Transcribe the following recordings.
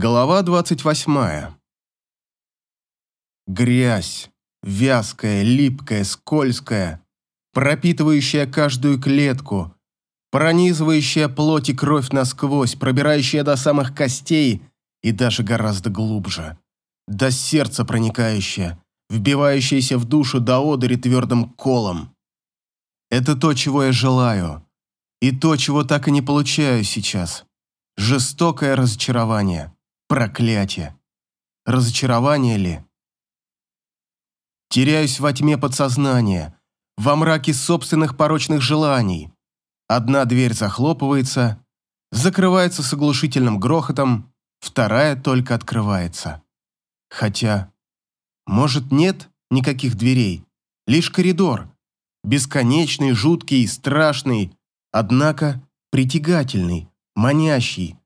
Глава 28. Грязь, вязкая, липкая, скользкая, пропитывающая каждую клетку, пронизывающая плоть и кровь насквозь, пробирающая до самых костей и даже гораздо глубже, до сердца проникающая, вбивающаяся в душу до одыри твердым колом. Это то, чего я желаю, и то, чего так и не получаю сейчас. Жестокое разочарование. Проклятие. Разочарование ли? Теряюсь во тьме подсознания, во мраке собственных порочных желаний. Одна дверь захлопывается, закрывается с оглушительным грохотом, вторая только открывается. Хотя, может, нет никаких дверей, лишь коридор, бесконечный, жуткий, страшный, однако притягательный, манящий,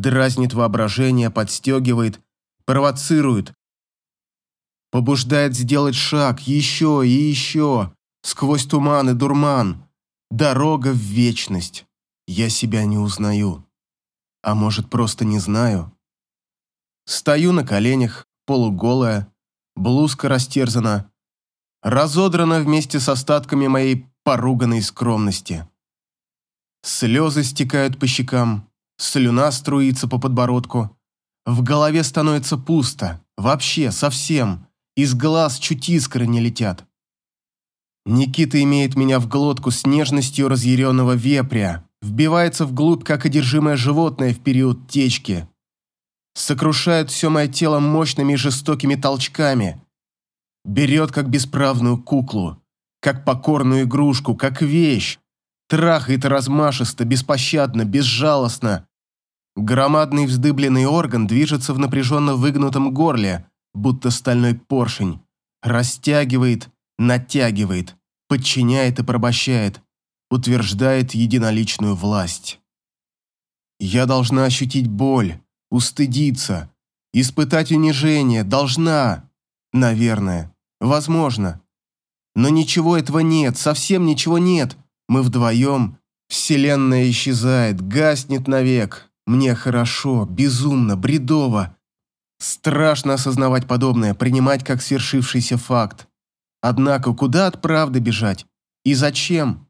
дразнит воображение, подстегивает, провоцирует, побуждает сделать шаг еще и еще, сквозь туман и дурман, дорога в вечность. Я себя не узнаю. А может, просто не знаю? Стою на коленях, полуголая, блузка растерзана, разодрана вместе с остатками моей поруганной скромности. Слезы стекают по щекам, слюна струится по подбородку. В голове становится пусто, вообще, совсем. Из глаз чуть искры не летят. Никита имеет меня в глотку с нежностью разъяренного вепря, вбивается вглубь, как одержимое животное в период течки. Сокрушает все мое тело мощными и жестокими толчками. Берет, как бесправную куклу, как покорную игрушку, как вещь. Трахает размашисто, беспощадно, безжалостно, Громадный вздыбленный орган движется в напряженно выгнутом горле, будто стальной поршень. Растягивает, натягивает, подчиняет и порабощает, утверждает единоличную власть. Я должна ощутить боль, устыдиться, испытать унижение, должна, наверное, возможно. Но ничего этого нет, совсем ничего нет. Мы вдвоем, вселенная исчезает, гаснет навек, мне хорошо, безумно, бредово. Страшно осознавать подобное, принимать как свершившийся факт. Однако куда от правды бежать? И зачем?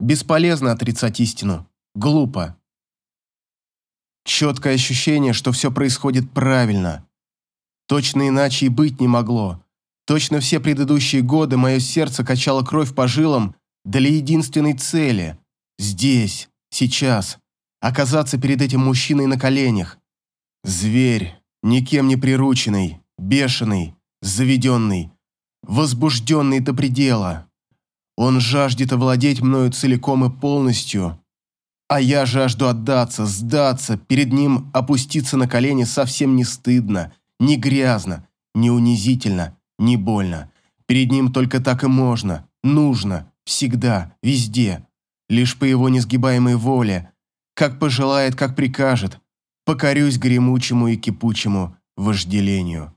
Бесполезно отрицать истину. Глупо. Четкое ощущение, что все происходит правильно. Точно иначе и быть не могло. Точно все предыдущие годы мое сердце качало кровь по жилам для единственной цели. Здесь, сейчас оказаться перед этим мужчиной на коленях. Зверь, никем не прирученный, бешеный, заведенный, возбужденный до предела. Он жаждет овладеть мною целиком и полностью, а я жажду отдаться, сдаться, перед ним опуститься на колени совсем не стыдно, не грязно, не унизительно, не больно. Перед ним только так и можно, нужно, всегда, везде. Лишь по его несгибаемой воле, как пожелает, как прикажет, покорюсь гремучему и кипучему вожделению.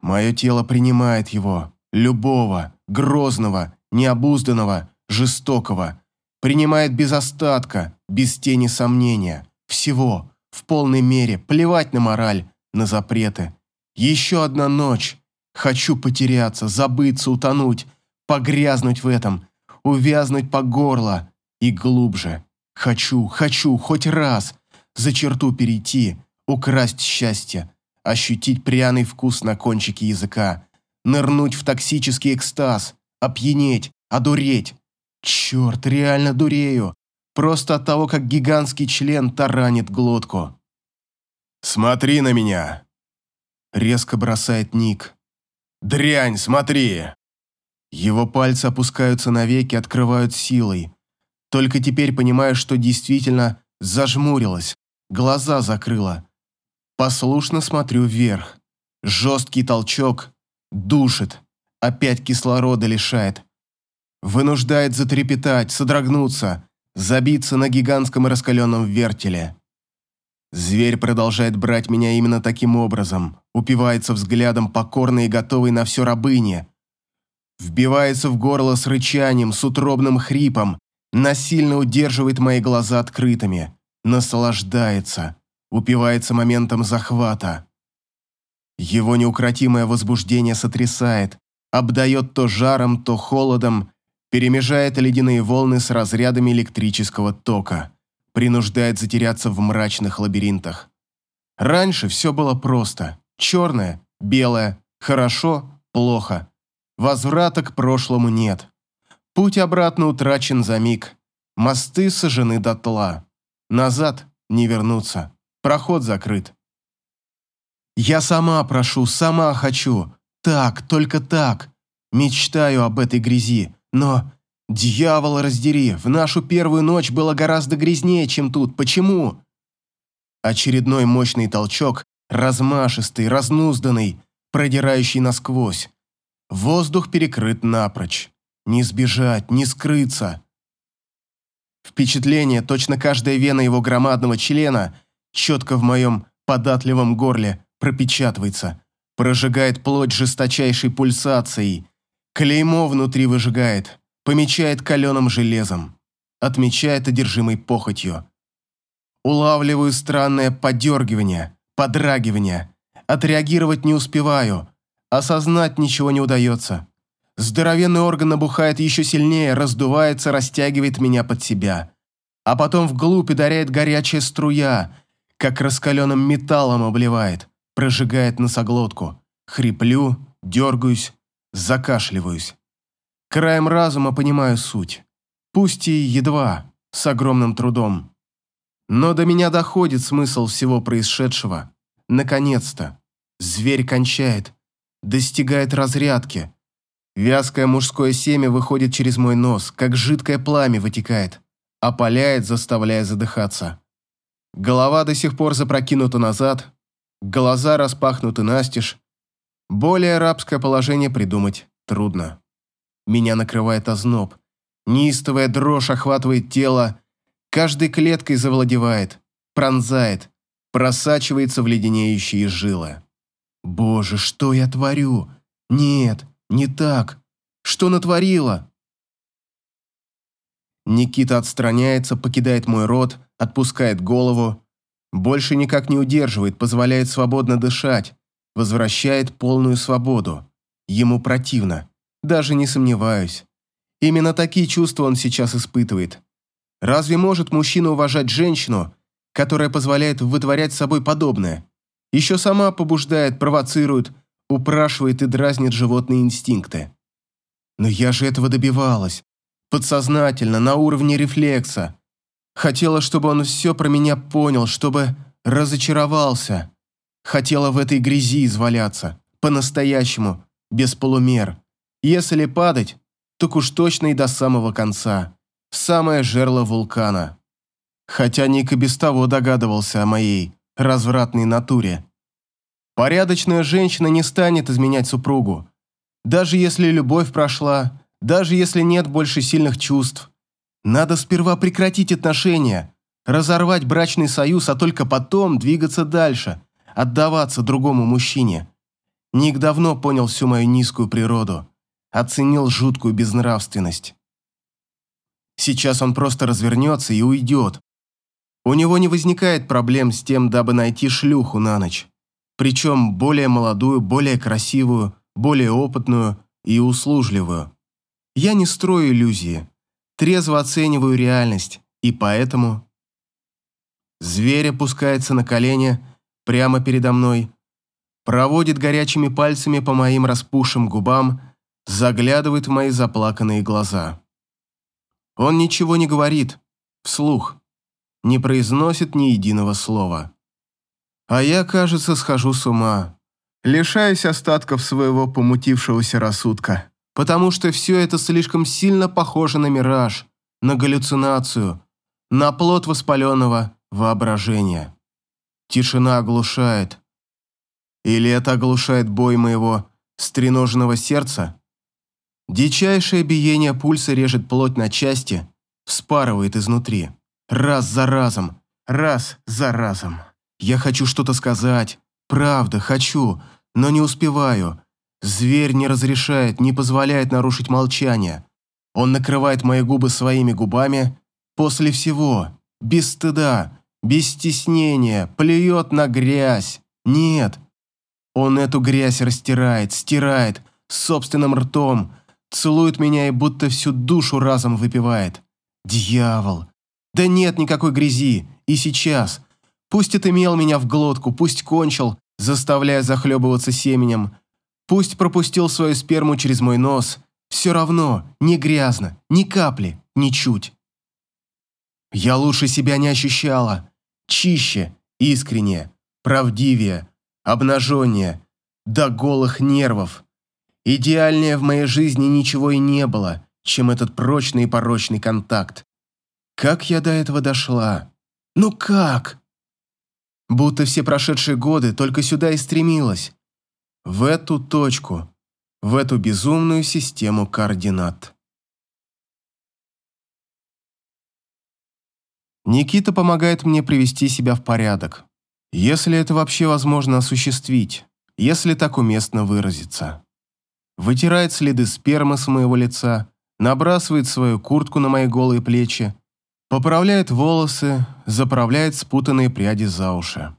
Мое тело принимает его, любого, грозного, необузданного, жестокого, принимает без остатка, без тени сомнения, всего, в полной мере, плевать на мораль, на запреты. Еще одна ночь. Хочу потеряться, забыться, утонуть, погрязнуть в этом, увязнуть по горло и глубже, Хочу, хочу, хоть раз за черту перейти, украсть счастье, ощутить пряный вкус на кончике языка, нырнуть в токсический экстаз, опьянеть, одуреть. Черт, реально дурею. Просто от того, как гигантский член таранит глотку. «Смотри на меня!» Резко бросает Ник. «Дрянь, смотри!» Его пальцы опускаются на веки, открывают силой. Только теперь понимаю, что действительно зажмурилась, глаза закрыла. Послушно смотрю вверх. Жесткий толчок душит, опять кислорода лишает. Вынуждает затрепетать, содрогнуться, забиться на гигантском раскаленном вертеле. Зверь продолжает брать меня именно таким образом, упивается взглядом покорной и готовой на все рабыне. Вбивается в горло с рычанием, с утробным хрипом, насильно удерживает мои глаза открытыми, наслаждается, упивается моментом захвата. Его неукротимое возбуждение сотрясает, обдает то жаром, то холодом, перемежает ледяные волны с разрядами электрического тока, принуждает затеряться в мрачных лабиринтах. Раньше все было просто. Черное, белое, хорошо, плохо. Возврата к прошлому нет. Путь обратно утрачен за миг. Мосты сожжены дотла. Назад не вернуться. Проход закрыт. Я сама прошу, сама хочу. Так, только так. Мечтаю об этой грязи. Но, дьявол раздери, в нашу первую ночь было гораздо грязнее, чем тут. Почему? Очередной мощный толчок, размашистый, разнузданный, продирающий насквозь. Воздух перекрыт напрочь. Не сбежать, не скрыться. Впечатление, точно каждая вена его громадного члена четко в моем податливом горле пропечатывается, прожигает плоть жесточайшей пульсацией, клеймо внутри выжигает, помечает каленым железом, отмечает одержимой похотью. Улавливаю странное подергивание, подрагивание, отреагировать не успеваю, осознать ничего не удается. Здоровенный орган набухает еще сильнее, раздувается, растягивает меня под себя. А потом вглубь ударяет горячая струя, как раскаленным металлом обливает, прожигает носоглотку. Хриплю, дергаюсь, закашливаюсь. Краем разума понимаю суть. Пусть и едва, с огромным трудом. Но до меня доходит смысл всего происшедшего. Наконец-то. Зверь кончает, достигает разрядки, Вязкое мужское семя выходит через мой нос, как жидкое пламя вытекает, опаляет, заставляя задыхаться. Голова до сих пор запрокинута назад, глаза распахнуты настежь. Более рабское положение придумать трудно. Меня накрывает озноб. Неистовая дрожь охватывает тело, каждой клеткой завладевает, пронзает, просачивается в леденеющие жилы. Боже, что я творю? Нет, не так. Что натворила? Никита отстраняется, покидает мой рот, отпускает голову. Больше никак не удерживает, позволяет свободно дышать, возвращает полную свободу. Ему противно. Даже не сомневаюсь. Именно такие чувства он сейчас испытывает. Разве может мужчина уважать женщину, которая позволяет вытворять с собой подобное? Еще сама побуждает, провоцирует, упрашивает и дразнит животные инстинкты. Но я же этого добивалась. Подсознательно, на уровне рефлекса. Хотела, чтобы он все про меня понял, чтобы разочаровался. Хотела в этой грязи изваляться. По-настоящему, без полумер. Если падать, так уж точно и до самого конца. В самое жерло вулкана. Хотя Ник и без того догадывался о моей развратной натуре. Порядочная женщина не станет изменять супругу. Даже если любовь прошла, даже если нет больше сильных чувств. Надо сперва прекратить отношения, разорвать брачный союз, а только потом двигаться дальше, отдаваться другому мужчине. Ник давно понял всю мою низкую природу, оценил жуткую безнравственность. Сейчас он просто развернется и уйдет. У него не возникает проблем с тем, дабы найти шлюху на ночь причем более молодую, более красивую, более опытную и услужливую. Я не строю иллюзии, трезво оцениваю реальность, и поэтому... Зверь опускается на колени прямо передо мной, проводит горячими пальцами по моим распухшим губам, заглядывает в мои заплаканные глаза. Он ничего не говорит, вслух, не произносит ни единого слова. А я, кажется, схожу с ума. Лишаюсь остатков своего помутившегося рассудка. Потому что все это слишком сильно похоже на мираж, на галлюцинацию, на плод воспаленного воображения. Тишина оглушает. Или это оглушает бой моего стреноженного сердца? Дичайшее биение пульса режет плоть на части, вспарывает изнутри. Раз за разом, раз за разом. Я хочу что-то сказать. Правда, хочу, но не успеваю. Зверь не разрешает, не позволяет нарушить молчание. Он накрывает мои губы своими губами. После всего, без стыда, без стеснения, плюет на грязь. Нет, он эту грязь растирает, стирает, собственным ртом, целует меня и будто всю душу разом выпивает. Дьявол! Да нет никакой грязи, и сейчас. Пусть отымел меня в глотку, пусть кончил, заставляя захлебываться семенем, пусть пропустил свою сперму через мой нос, все равно, не грязно, ни капли, ничуть. Я лучше себя не ощущала, чище, искренне, правдивее, обнаженнее, до голых нервов. Идеальнее в моей жизни ничего и не было, чем этот прочный и порочный контакт. Как я до этого дошла? Ну как? Будто все прошедшие годы только сюда и стремилась. В эту точку, в эту безумную систему координат. Никита помогает мне привести себя в порядок. Если это вообще возможно осуществить, если так уместно выразиться. Вытирает следы спермы с моего лица, набрасывает свою куртку на мои голые плечи, поправляет волосы, заправляет спутанные пряди за уши.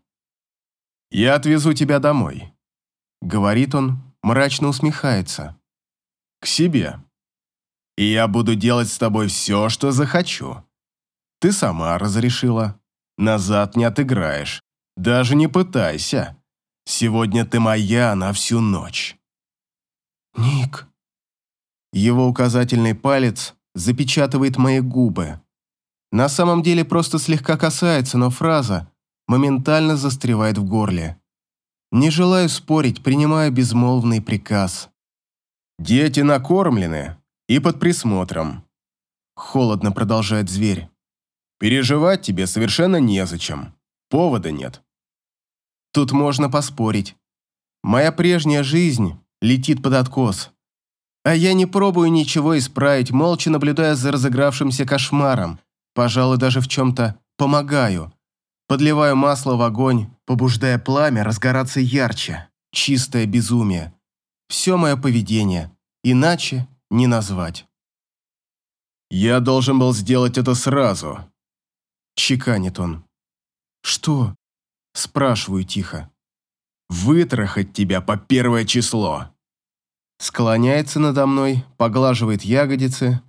«Я отвезу тебя домой», — говорит он, мрачно усмехается. «К себе. И я буду делать с тобой все, что захочу. Ты сама разрешила. Назад не отыграешь. Даже не пытайся. Сегодня ты моя на всю ночь». «Ник». Его указательный палец запечатывает мои губы. На самом деле просто слегка касается, но фраза моментально застревает в горле. Не желаю спорить, принимаю безмолвный приказ. «Дети накормлены и под присмотром», — холодно продолжает зверь. «Переживать тебе совершенно незачем. Повода нет». Тут можно поспорить. Моя прежняя жизнь летит под откос. А я не пробую ничего исправить, молча наблюдая за разыгравшимся кошмаром. Пожалуй, даже в чем-то помогаю. Подливаю масло в огонь, побуждая пламя разгораться ярче. Чистое безумие. Все мое поведение. Иначе не назвать. «Я должен был сделать это сразу», — чеканит он. «Что?» — спрашиваю тихо. «Вытрахать тебя по первое число». Склоняется надо мной, поглаживает ягодицы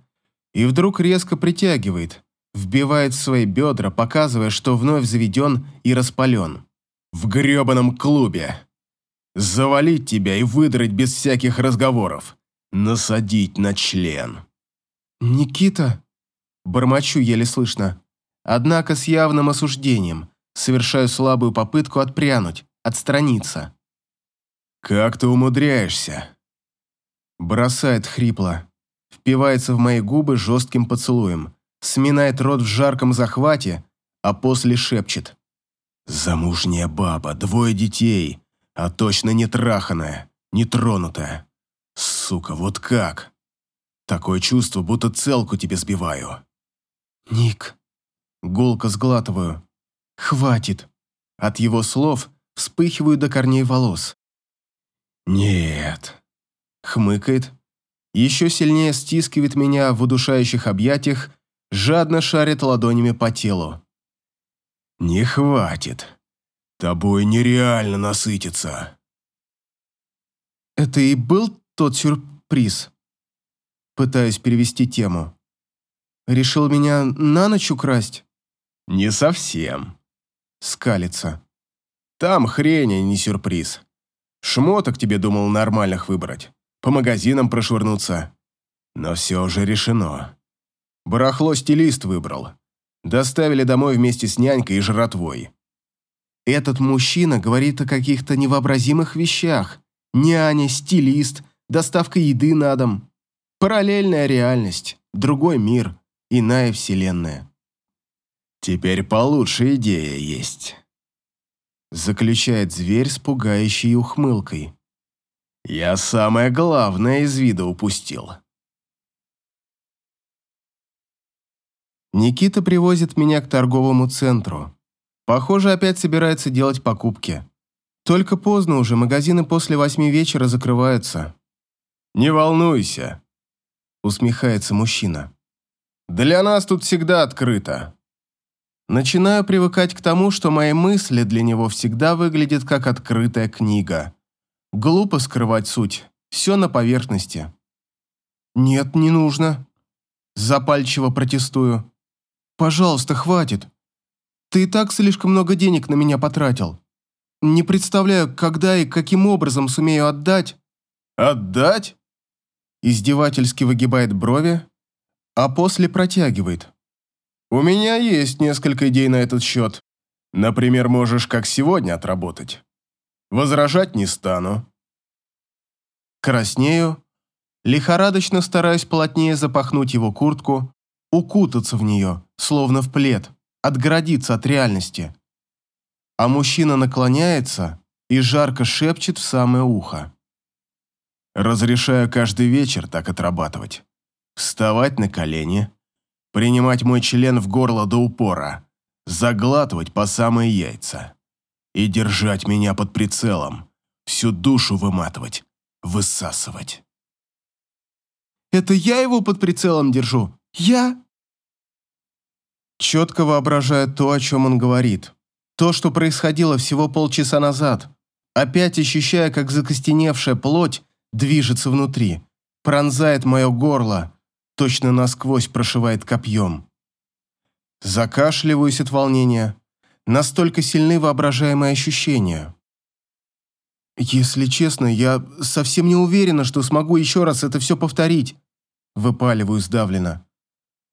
и вдруг резко притягивает, вбивает в свои бедра, показывая, что вновь заведен и распален. «В гребаном клубе! Завалить тебя и выдрать без всяких разговоров! Насадить на член!» «Никита!» Бормочу еле слышно. Однако с явным осуждением совершаю слабую попытку отпрянуть, отстраниться. «Как ты умудряешься?» Бросает хрипло, впивается в мои губы жестким поцелуем, сминает рот в жарком захвате, а после шепчет. «Замужняя баба, двое детей, а точно не траханая, не тронутая. Сука, вот как? Такое чувство, будто целку тебе сбиваю». «Ник». Гулко сглатываю. «Хватит». От его слов вспыхиваю до корней волос. «Нет». Хмыкает. Еще сильнее стискивает меня в удушающих объятиях жадно шарит ладонями по телу. «Не хватит. Тобой нереально насытиться». «Это и был тот сюрприз?» Пытаюсь перевести тему. «Решил меня на ночь украсть?» «Не совсем», — скалится. «Там хрень, а не сюрприз. Шмоток тебе думал нормальных выбрать, по магазинам прошвырнуться. Но все уже решено. Барахло стилист выбрал. Доставили домой вместе с нянькой и жратвой. Этот мужчина говорит о каких-то невообразимых вещах. Няня, стилист, доставка еды на дом. Параллельная реальность, другой мир, иная вселенная. Теперь получше идея есть. Заключает зверь с пугающей ухмылкой. Я самое главное из вида упустил. Никита привозит меня к торговому центру. Похоже, опять собирается делать покупки. Только поздно уже, магазины после восьми вечера закрываются. «Не волнуйся», — усмехается мужчина. «Для нас тут всегда открыто». Начинаю привыкать к тому, что мои мысли для него всегда выглядят как открытая книга. Глупо скрывать суть, все на поверхности. «Нет, не нужно». Запальчиво протестую. «Пожалуйста, хватит. Ты и так слишком много денег на меня потратил. Не представляю, когда и каким образом сумею отдать». «Отдать?» Издевательски выгибает брови, а после протягивает. У меня есть несколько идей на этот счет. Например, можешь как сегодня отработать. Возражать не стану. Краснею, лихорадочно стараюсь плотнее запахнуть его куртку, укутаться в нее, словно в плед, отгородиться от реальности. А мужчина наклоняется и жарко шепчет в самое ухо. Разрешаю каждый вечер так отрабатывать. Вставать на колени, принимать мой член в горло до упора, заглатывать по самые яйца и держать меня под прицелом, всю душу выматывать, высасывать. Это я его под прицелом держу? Я? Четко воображаю то, о чем он говорит. То, что происходило всего полчаса назад. Опять ощущая, как закостеневшая плоть движется внутри, пронзает мое горло, точно насквозь прошивает копьем. Закашливаюсь от волнения. Настолько сильны воображаемые ощущения. Если честно, я совсем не уверена, что смогу еще раз это все повторить. Выпаливаю сдавленно.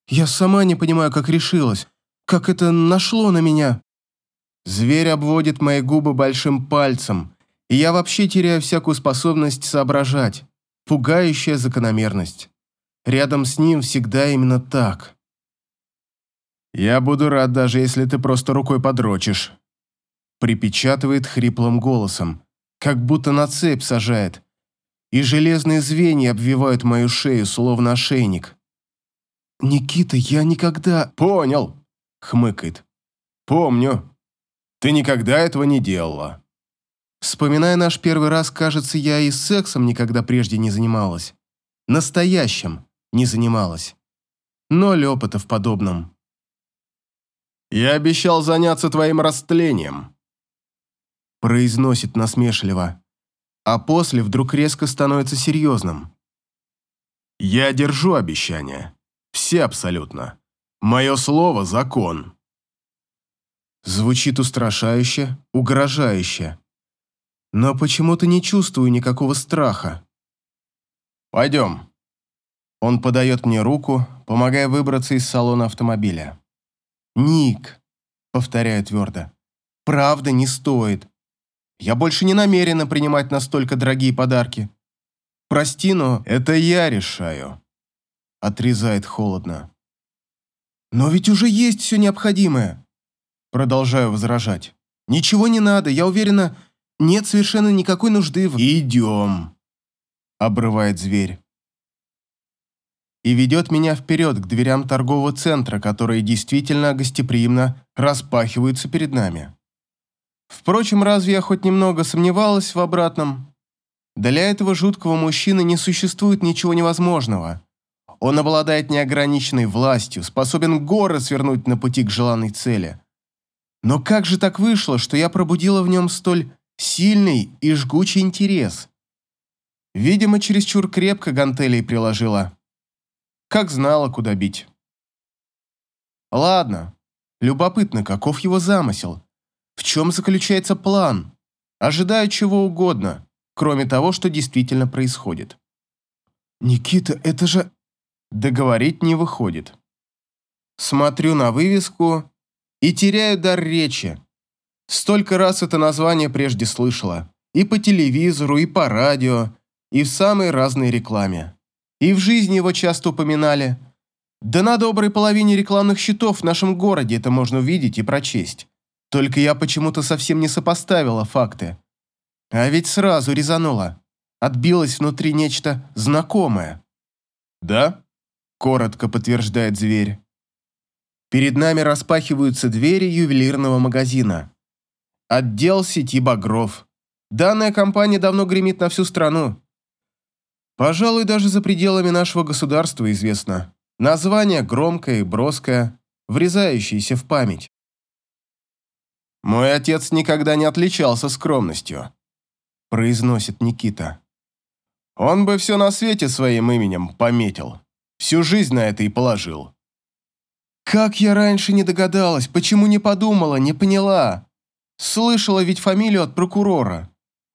Я сама не понимаю, как решилась, как это нашло на меня. Зверь обводит мои губы большим пальцем, и я вообще теряю всякую способность соображать. Пугающая закономерность. Рядом с ним всегда именно так. «Я буду рад, даже если ты просто рукой подрочишь», припечатывает хриплым голосом, как будто на цепь сажает, и железные звенья обвивают мою шею, словно ошейник. «Никита, я никогда...» «Понял», — хмыкает. «Помню. Ты никогда этого не делала». Вспоминая наш первый раз, кажется, я и сексом никогда прежде не занималась. Настоящим не занималась. Ноль опыта в подобном. «Я обещал заняться твоим растлением», – произносит насмешливо, а после вдруг резко становится серьезным. «Я держу обещания. Все абсолютно. Мое слово – закон». Звучит устрашающе, угрожающе. Но почему-то не чувствую никакого страха. «Пойдем», он подает мне руку, помогая выбраться из салона автомобиля. «Ник», — повторяю твердо, — «правда не стоит. Я больше не намерена принимать настолько дорогие подарки. Прости, но...» «Это я решаю», — отрезает холодно. «Но ведь уже есть все необходимое», — продолжаю возражать. «Ничего не надо, я уверена, нет совершенно никакой нужды в...» «Идем», — обрывает зверь и ведет меня вперед к дверям торгового центра, которые действительно гостеприимно распахиваются перед нами. Впрочем, разве я хоть немного сомневалась в обратном? Для этого жуткого мужчины не существует ничего невозможного. Он обладает неограниченной властью, способен горы свернуть на пути к желанной цели. Но как же так вышло, что я пробудила в нем столь сильный и жгучий интерес? Видимо, чересчур крепко гантелей приложила как знала, куда бить. Ладно, любопытно, каков его замысел. В чем заключается план? Ожидаю чего угодно, кроме того, что действительно происходит. Никита, это же... Договорить не выходит. Смотрю на вывеску и теряю дар речи. Столько раз это название прежде слышала. И по телевизору, и по радио, и в самой разной рекламе. И в жизни его часто упоминали. Да на доброй половине рекламных щитов в нашем городе это можно увидеть и прочесть. Только я почему-то совсем не сопоставила факты. А ведь сразу резанула. Отбилось внутри нечто знакомое. «Да?» – коротко подтверждает зверь. Перед нами распахиваются двери ювелирного магазина. Отдел сети «Багров». Данная компания давно гремит на всю страну. Пожалуй, даже за пределами нашего государства известно. Название громкое и броское, врезающееся в память. «Мой отец никогда не отличался скромностью», – произносит Никита. «Он бы все на свете своим именем пометил. Всю жизнь на это и положил». «Как я раньше не догадалась, почему не подумала, не поняла? Слышала ведь фамилию от прокурора.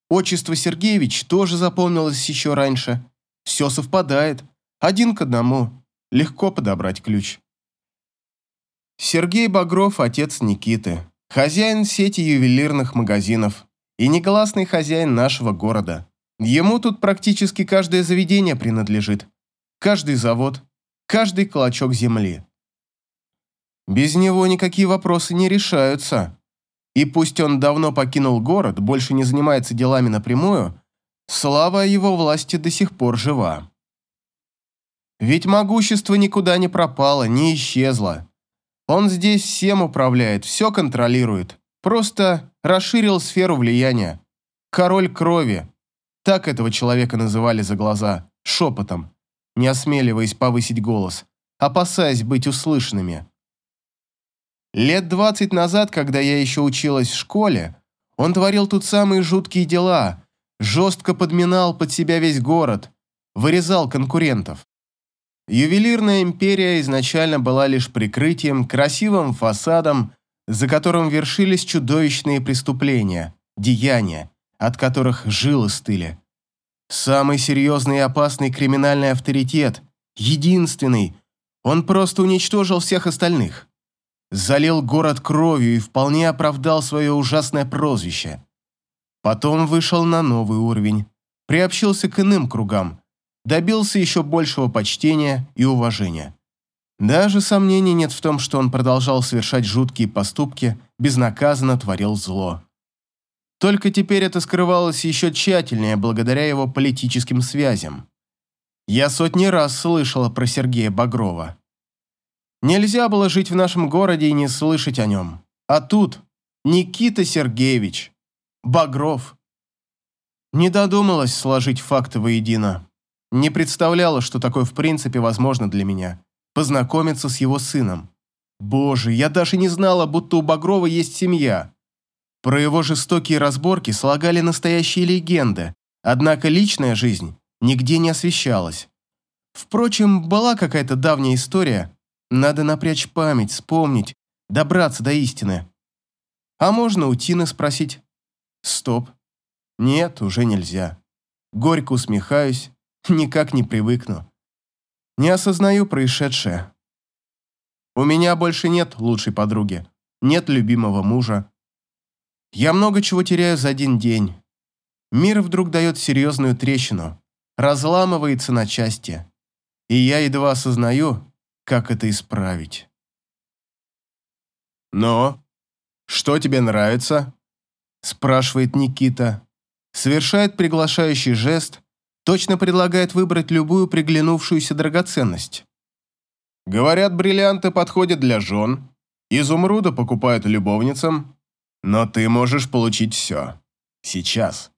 Отчество Сергеевич тоже запомнилось еще раньше. Все совпадает. Один к одному. Легко подобрать ключ». Сергей Багров – отец Никиты хозяин сети ювелирных магазинов и негласный хозяин нашего города. Ему тут практически каждое заведение принадлежит, каждый завод, каждый клочок земли. Без него никакие вопросы не решаются. И пусть он давно покинул город, больше не занимается делами напрямую, слава его власти до сих пор жива. Ведь могущество никуда не пропало, не исчезло. Он здесь всем управляет, все контролирует. Просто расширил сферу влияния. Король крови. Так этого человека называли за глаза, шепотом, не осмеливаясь повысить голос, опасаясь быть услышанными. Лет двадцать назад, когда я еще училась в школе, он творил тут самые жуткие дела, жестко подминал под себя весь город, вырезал конкурентов. Ювелирная империя изначально была лишь прикрытием, красивым фасадом, за которым вершились чудовищные преступления, деяния, от которых жилы стыли. Самый серьезный и опасный криминальный авторитет, единственный, он просто уничтожил всех остальных. Залил город кровью и вполне оправдал свое ужасное прозвище. Потом вышел на новый уровень, приобщился к иным кругам, добился еще большего почтения и уважения. Даже сомнений нет в том, что он продолжал совершать жуткие поступки, безнаказанно творил зло. Только теперь это скрывалось еще тщательнее благодаря его политическим связям. Я сотни раз слышала про Сергея Багрова. Нельзя было жить в нашем городе и не слышать о нем. А тут Никита Сергеевич, Багров. Не додумалась сложить факты воедино. Не представляла, что такое в принципе возможно для меня. Познакомиться с его сыном. Боже, я даже не знала, будто у Багрова есть семья. Про его жестокие разборки слагали настоящие легенды, однако личная жизнь нигде не освещалась. Впрочем, была какая-то давняя история. Надо напрячь память, вспомнить, добраться до истины. А можно у Тины спросить? Стоп. Нет, уже нельзя. Горько усмехаюсь, Никак не привыкну. Не осознаю происшедшее. У меня больше нет лучшей подруги, нет любимого мужа. Я много чего теряю за один день. Мир вдруг дает серьезную трещину, разламывается на части. И я едва осознаю, как это исправить. «Но? Что тебе нравится?» спрашивает Никита. Совершает приглашающий жест, точно предлагает выбрать любую приглянувшуюся драгоценность. Говорят, бриллианты подходят для жен, изумруда покупают любовницам, но ты можешь получить все. Сейчас.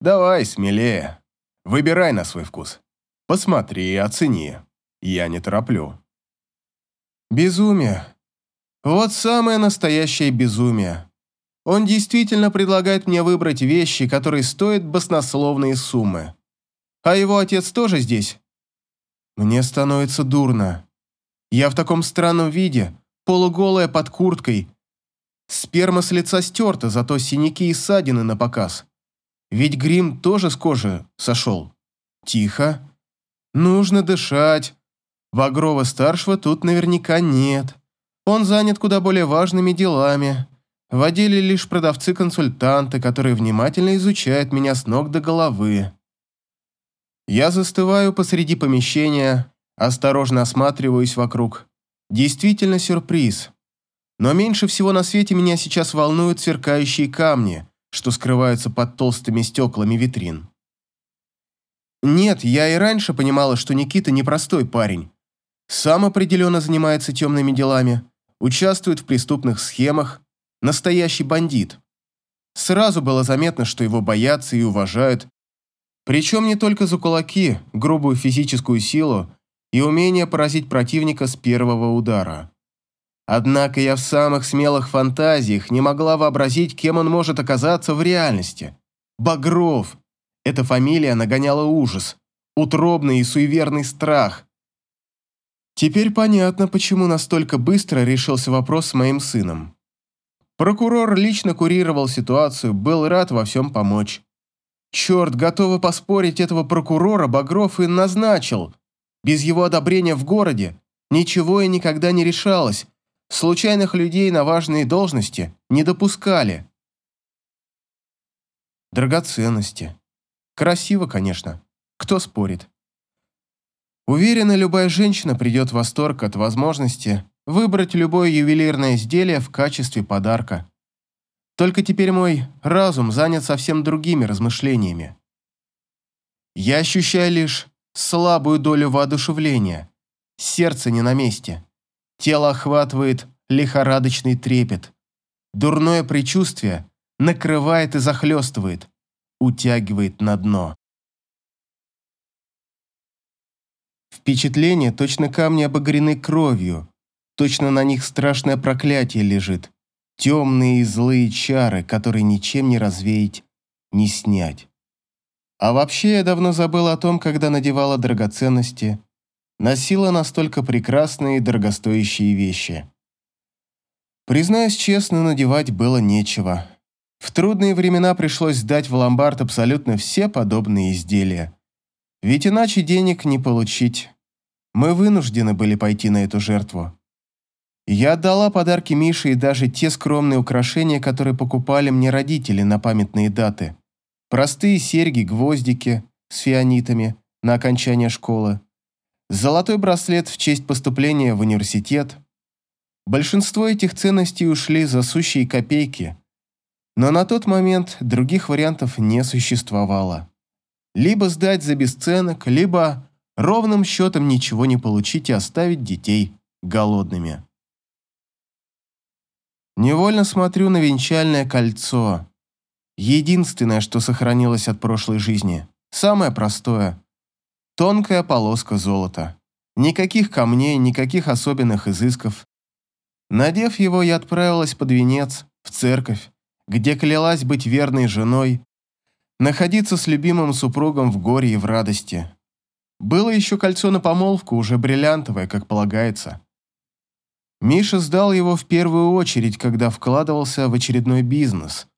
Давай, смелее. Выбирай на свой вкус. Посмотри и оцени. Я не тороплю. Безумие. Вот самое настоящее безумие. Он действительно предлагает мне выбрать вещи, которые стоят баснословные суммы. А его отец тоже здесь? Мне становится дурно. Я в таком странном виде, полуголая под курткой. Сперма с лица стерта, зато синяки и ссадины на показ. Ведь грим тоже с кожи сошел. Тихо. Нужно дышать. Вагрова-старшего тут наверняка нет. Он занят куда более важными делами. В отделе лишь продавцы-консультанты, которые внимательно изучают меня с ног до головы. Я застываю посреди помещения, осторожно осматриваюсь вокруг. Действительно сюрприз. Но меньше всего на свете меня сейчас волнуют сверкающие камни, что скрываются под толстыми стеклами витрин. Нет, я и раньше понимала, что Никита непростой парень. Сам определенно занимается темными делами, участвует в преступных схемах, настоящий бандит. Сразу было заметно, что его боятся и уважают, причем не только за кулаки, грубую физическую силу и умение поразить противника с первого удара. Однако я в самых смелых фантазиях не могла вообразить, кем он может оказаться в реальности. Багров. Эта фамилия нагоняла ужас, утробный и суеверный страх. Теперь понятно, почему настолько быстро решился вопрос с моим сыном. Прокурор лично курировал ситуацию, был рад во всем помочь. Черт, готовы поспорить, этого прокурора Багров и назначил. Без его одобрения в городе ничего и никогда не решалось. Случайных людей на важные должности не допускали. Драгоценности. Красиво, конечно. Кто спорит? Уверена, любая женщина придет в восторг от возможности выбрать любое ювелирное изделие в качестве подарка. Только теперь мой разум занят совсем другими размышлениями. Я ощущаю лишь слабую долю воодушевления. Сердце не на месте. Тело охватывает лихорадочный трепет. Дурное предчувствие накрывает и захлестывает, утягивает на дно. Впечатление, точно камни обогрены кровью, точно на них страшное проклятие лежит. Темные и злые чары, которые ничем не развеять, не снять. А вообще я давно забыл о том, когда надевала драгоценности, носила настолько прекрасные и дорогостоящие вещи. Признаюсь честно, надевать было нечего. В трудные времена пришлось сдать в ломбард абсолютно все подобные изделия. Ведь иначе денег не получить. Мы вынуждены были пойти на эту жертву. Я отдала подарки Мише и даже те скромные украшения, которые покупали мне родители на памятные даты. Простые серьги, гвоздики с фианитами на окончание школы. Золотой браслет в честь поступления в университет. Большинство этих ценностей ушли за сущие копейки. Но на тот момент других вариантов не существовало. Либо сдать за бесценок, либо ровным счетом ничего не получить и оставить детей голодными. Невольно смотрю на венчальное кольцо. Единственное, что сохранилось от прошлой жизни. Самое простое. Тонкая полоска золота. Никаких камней, никаких особенных изысков. Надев его, я отправилась под венец, в церковь, где клялась быть верной женой, находиться с любимым супругом в горе и в радости. Было еще кольцо на помолвку, уже бриллиантовое, как полагается. Миша сдал его в первую очередь, когда вкладывался в очередной бизнес.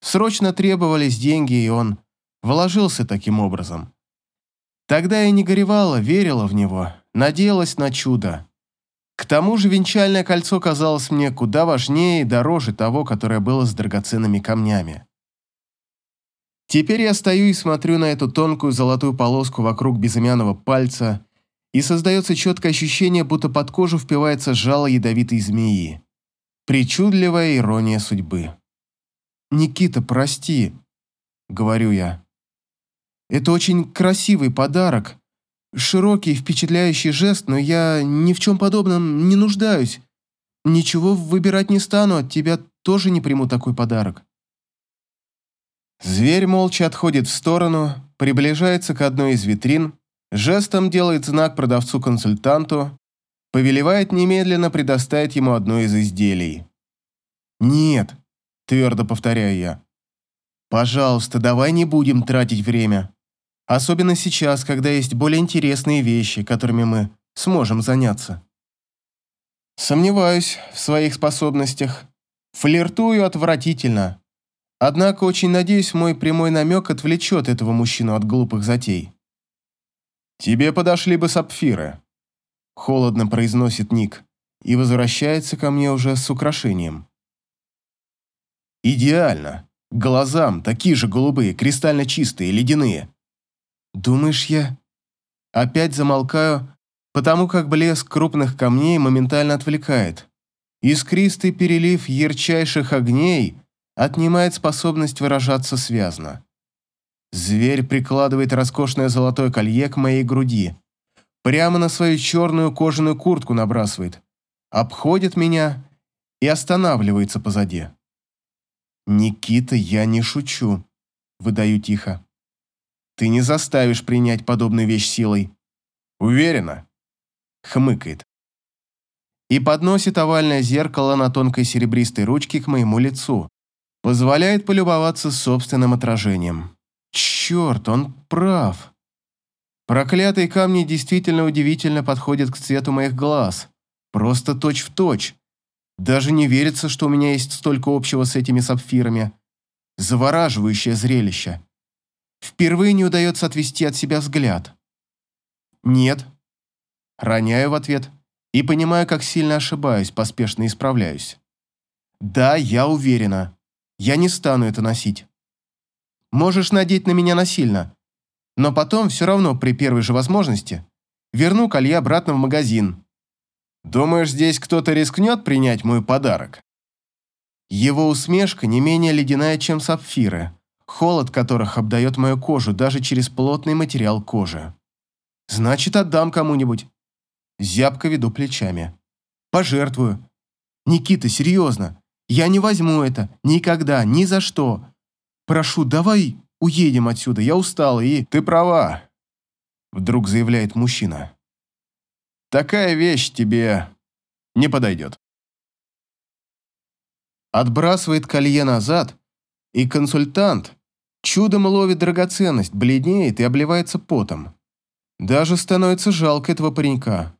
Срочно требовались деньги, и он вложился таким образом. Тогда я не горевала, верила в него, надеялась на чудо. К тому же венчальное кольцо казалось мне куда важнее и дороже того, которое было с драгоценными камнями. Теперь я стою и смотрю на эту тонкую золотую полоску вокруг безымянного пальца и создается четкое ощущение, будто под кожу впивается жало ядовитой змеи. Причудливая ирония судьбы. «Никита, прости», — говорю я. «Это очень красивый подарок, широкий, впечатляющий жест, но я ни в чем подобном не нуждаюсь. Ничего выбирать не стану, от тебя тоже не приму такой подарок». Зверь молча отходит в сторону, приближается к одной из витрин Жестом делает знак продавцу-консультанту, повелевает немедленно предоставить ему одно из изделий. «Нет», – твердо повторяю я. «Пожалуйста, давай не будем тратить время. Особенно сейчас, когда есть более интересные вещи, которыми мы сможем заняться». Сомневаюсь в своих способностях. Флиртую отвратительно. Однако очень надеюсь, мой прямой намек отвлечет этого мужчину от глупых затей. «Тебе подошли бы сапфиры», — холодно произносит Ник и возвращается ко мне уже с украшением. «Идеально. Глазам такие же голубые, кристально чистые, ледяные». «Думаешь, я...» Опять замолкаю, потому как блеск крупных камней моментально отвлекает. Искристый перелив ярчайших огней отнимает способность выражаться связно. Зверь прикладывает роскошное золотое колье к моей груди. Прямо на свою черную кожаную куртку набрасывает. Обходит меня и останавливается позади. «Никита, я не шучу», — выдаю тихо. «Ты не заставишь принять подобную вещь силой». «Уверена?» — хмыкает. и подносит овальное зеркало на тонкой серебристой ручке к моему лицу. Позволяет полюбоваться собственным отражением. Черт, он прав. Проклятые камни действительно удивительно подходят к цвету моих глаз. Просто точь-в-точь. Даже не верится, что у меня есть столько общего с этими сапфирами. Завораживающее зрелище. Впервые не удается отвести от себя взгляд. «Нет». Роняю в ответ и понимаю, как сильно ошибаюсь, поспешно исправляюсь. «Да, я уверена. Я не стану это носить. Можешь надеть на меня насильно, но потом все равно при первой же возможности верну колье обратно в магазин. Думаешь, здесь кто-то рискнет принять мой подарок?» Его усмешка не менее ледяная, чем сапфиры, холод которых обдает мою кожу даже через плотный материал кожи. Значит, отдам кому-нибудь. Зябко веду плечами. Пожертвую. Никита, серьезно. Я не возьму это. Никогда. Ни за что. Прошу, давай уедем отсюда. Я устал и... Ты права. Вдруг заявляет мужчина. Такая вещь тебе не подойдет. Отбрасывает колье назад, и консультант чудом ловит драгоценность, бледнеет и обливается потом. Даже становится жалко этого паренька.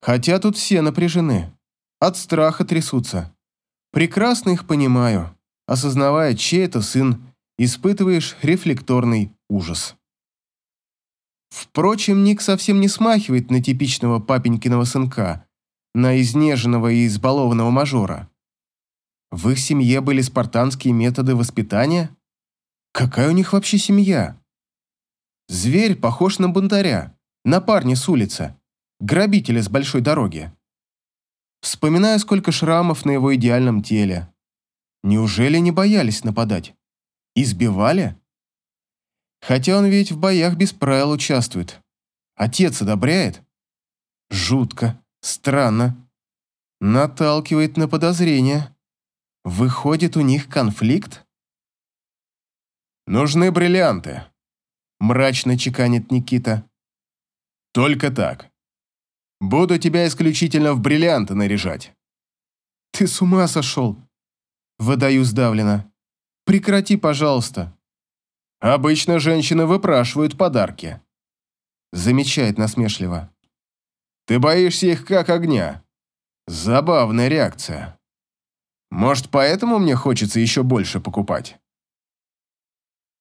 Хотя тут все напряжены. От страха трясутся. Прекрасно их понимаю. Осознавая, чей это сын, испытываешь рефлекторный ужас. Впрочем, Ник совсем не смахивает на типичного папенькиного сынка, на изнеженного и избалованного мажора. В их семье были спартанские методы воспитания? Какая у них вообще семья? Зверь похож на бунтаря, на парня с улицы, грабителя с большой дороги. Вспоминаю, сколько шрамов на его идеальном теле. Неужели не боялись нападать? Избивали? Хотя он ведь в боях без правил участвует. Отец одобряет? Жутко, странно. Наталкивает на подозрение. Выходит, у них конфликт? Нужны бриллианты мрачно чеканит Никита. Только так. Буду тебя исключительно в бриллианты наряжать. Ты с ума сошел? Выдаю сдавленно. Прекрати, пожалуйста. Обычно женщины выпрашивают подарки. Замечает насмешливо. Ты боишься их как огня. Забавная реакция. Может, поэтому мне хочется еще больше покупать?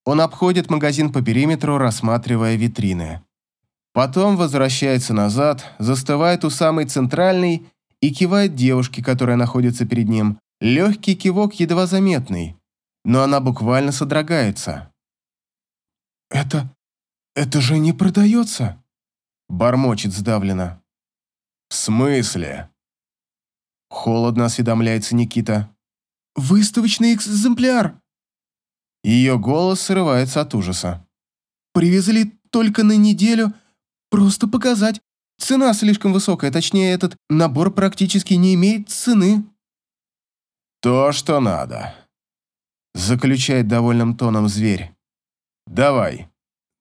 Он обходит магазин по периметру, рассматривая витрины. Потом возвращается назад, застывает у самой центральной и кивает девушке, которая находится перед ним. Легкий кивок едва заметный, но она буквально содрогается. «Это... это же не продается?» Бормочет сдавленно. «В смысле?» Холодно осведомляется Никита. «Выставочный экземпляр!» Ее голос срывается от ужаса. «Привезли только на неделю. Просто показать. Цена слишком высокая, точнее, этот набор практически не имеет цены». «То, что надо», — заключает довольным тоном зверь. «Давай».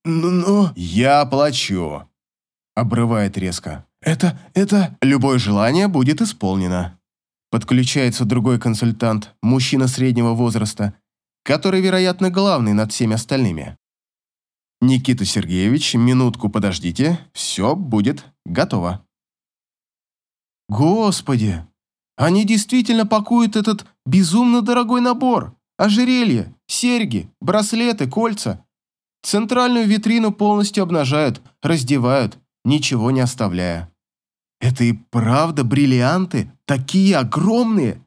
«Но...» «Я плачу», — обрывает резко. «Это... это...» «Любое желание будет исполнено». Подключается другой консультант, мужчина среднего возраста, который, вероятно, главный над всеми остальными. Никита Сергеевич, минутку подождите, все будет готово. Господи, они действительно пакуют этот безумно дорогой набор. Ожерелья, серьги, браслеты, кольца. Центральную витрину полностью обнажают, раздевают, ничего не оставляя. Это и правда бриллианты, такие огромные,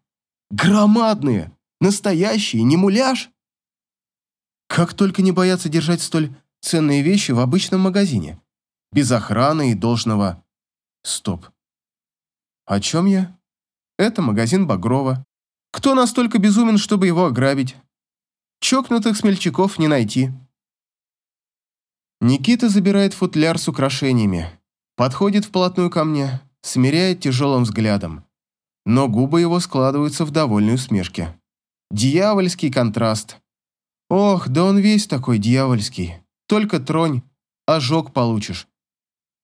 громадные. Настоящий, не муляж? Как только не боятся держать столь ценные вещи в обычном магазине. Без охраны и должного... Стоп. О чем я? Это магазин Багрова. Кто настолько безумен, чтобы его ограбить? Чокнутых смельчаков не найти. Никита забирает футляр с украшениями, подходит вплотную ко мне, смиряет тяжелым взглядом, но губы его складываются в довольной усмешке. Дьявольский контраст. Ох, да он весь такой дьявольский. Только тронь, ожог получишь.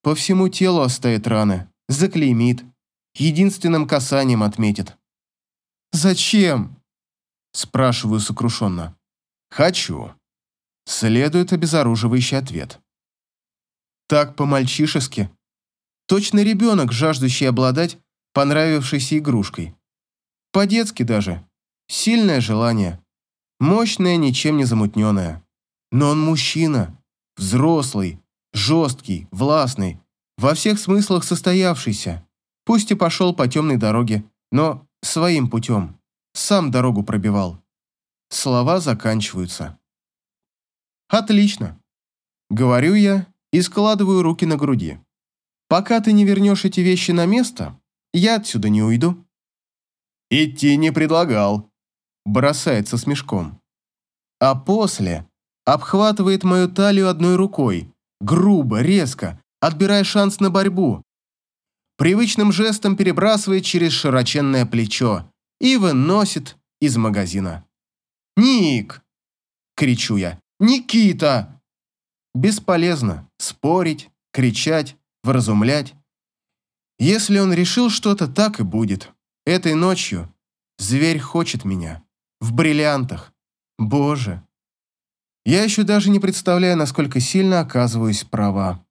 По всему телу оставит раны, заклеймит. единственным касанием отметит. «Зачем?» – спрашиваю сокрушенно. «Хочу». Следует обезоруживающий ответ. Так по-мальчишески. Точно ребенок, жаждущий обладать понравившейся игрушкой. По-детски даже. Сильное желание. Мощное, ничем не замутненное. Но он мужчина. Взрослый, жесткий, властный. Во всех смыслах состоявшийся. Пусть и пошел по темной дороге, но своим путем. Сам дорогу пробивал. Слова заканчиваются. «Отлично!» Говорю я и складываю руки на груди. «Пока ты не вернешь эти вещи на место, я отсюда не уйду». «Идти не предлагал», бросается с мешком. А после обхватывает мою талию одной рукой, грубо, резко, отбирая шанс на борьбу. Привычным жестом перебрасывает через широченное плечо и выносит из магазина. «Ник!» – кричу я. «Никита!» Бесполезно спорить, кричать, вразумлять. Если он решил что-то, так и будет. Этой ночью зверь хочет меня. В бриллиантах. Боже. Я еще даже не представляю, насколько сильно оказываюсь права.